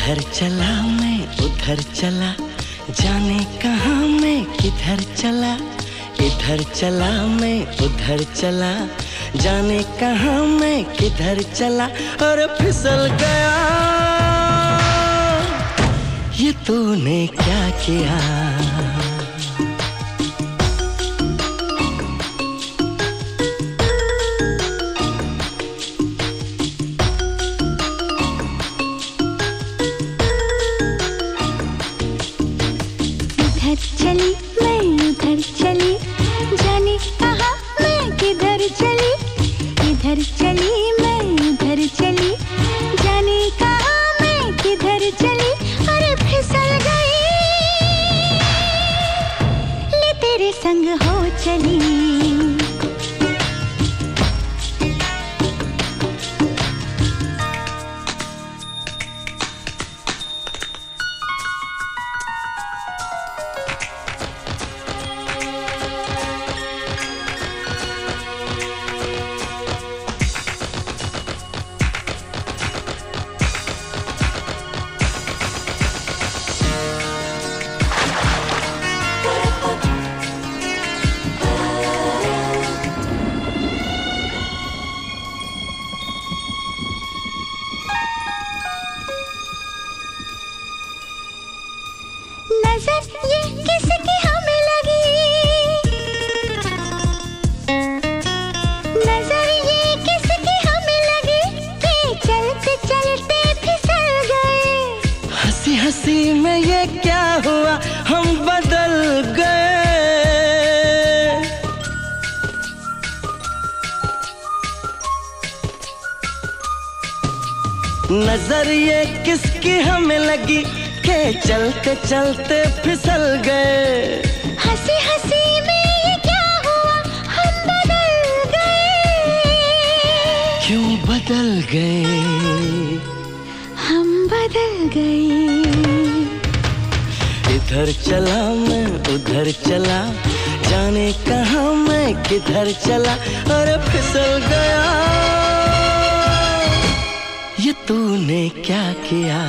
इधर चला मैं, उधर चला। जाने कहा मैं, किधर चला। इधर चला मैं, उधर चला। जाने कहा मैं, किधर चला। और फिसल गया। ये तूने क्या किया? इधर चली, मैं उधर चली। जाने कहा मैं, किधर चली। अरे फिसल गई। ले तेरे संग हो चली। नज़र ये किसकी हमें लगी नज़र ये किसकी हमें लगी कि चलते चलते फिसल गए हँसी हँसी में ये क्या हुआ? हम बदल गए। नज़र ये किसकी हमें लगी? के चलते चलते फिसल गए। हँसी हँसी में ये क्या हुआ? हम बदल गए। क्यों बदल गए? हम बदल गए। इधर चला मैं उधर चला। जाने कहा मैं किधर चला? और फिसल गया। ये तूने क्या किया?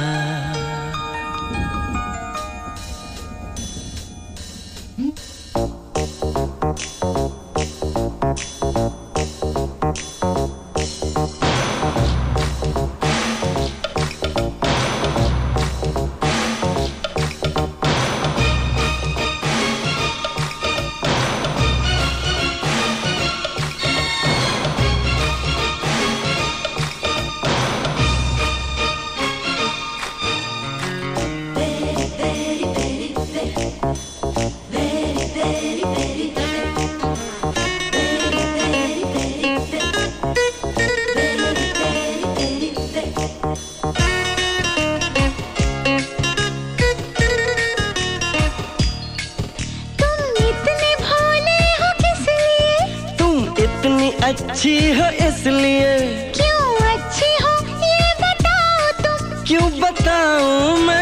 अच्छी हो इसलिए। क्यों अच्छी हो ये बताओ तुम। क्यों बताऊँ मैं?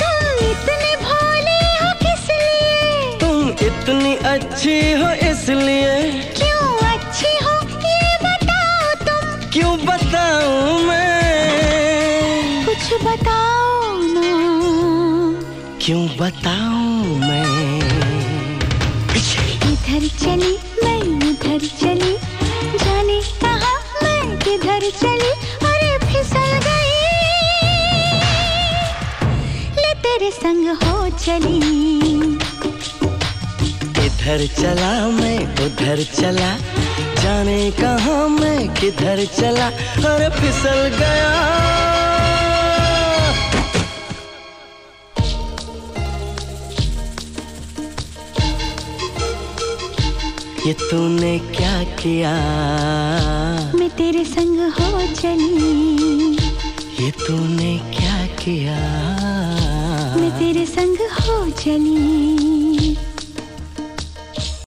तुम इतने भोले हो किस लिए? तुम इतनी अच्छी हो इसलिए। क्यों बताऊँ मैं? इधर चली मैं उधर चली। जाने कहा मैं किधर चली? अरे फिसल गई। ले तेरे संग हो चली। इधर चला मैं उधर चला। जाने कहा मैं किधर चला? और फिसल गया। ये तूने क्या किया? मैं तेरे संग हो चली। ये तूने क्या किया? मैं तेरे संग हो चली।